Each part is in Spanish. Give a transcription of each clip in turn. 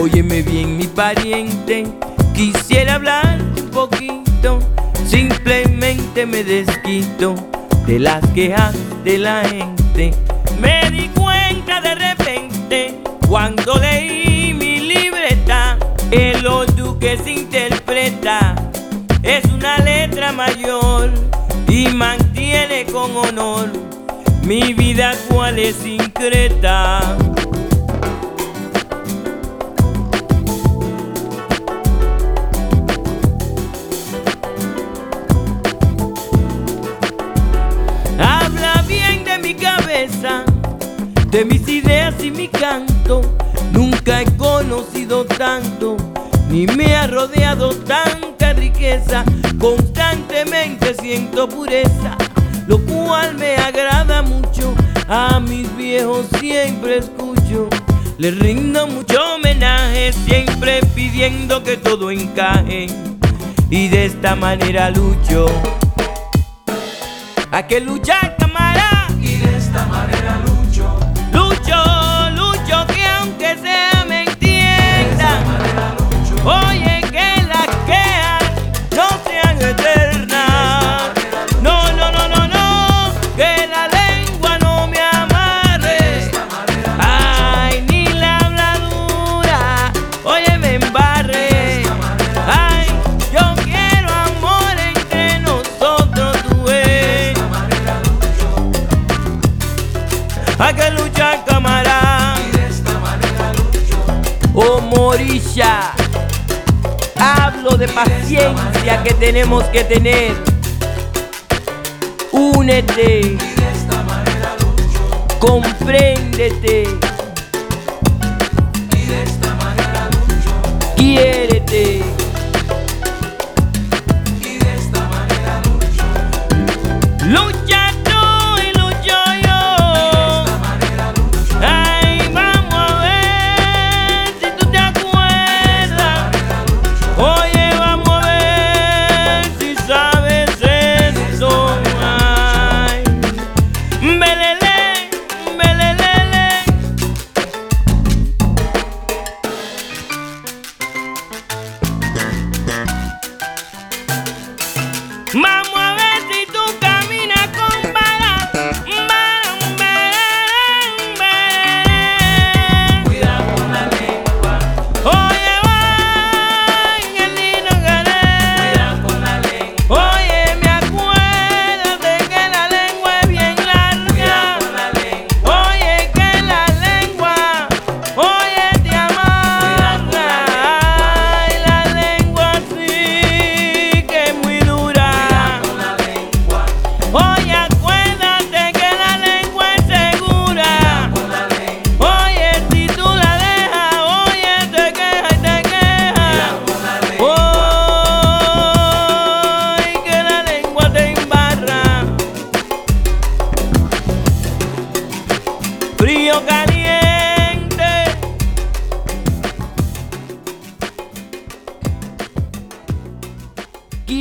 Óyeme bien mi pariente, quisiera hablar un poquito, simplemente me desquito de las quejas de la gente. Me di cuenta de repente cuando leí mi libreta, el odu que se interpreta es una letra mayor y mantiene con honor mi vida cual es increta. De mis ideas y mi canto. Nunca he conocido tanto, ni me ha rodeado tanta riqueza. Constantemente siento pureza, lo cual me agrada mucho. A mis viejos siempre escucho, les rindo mucho homenaje, siempre pidiendo que todo encaje. Y de esta manera lucho. A que luchar, Oh Morisha, hablo de paciencia que tenemos que tener. Únete, compréndete.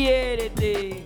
Christianity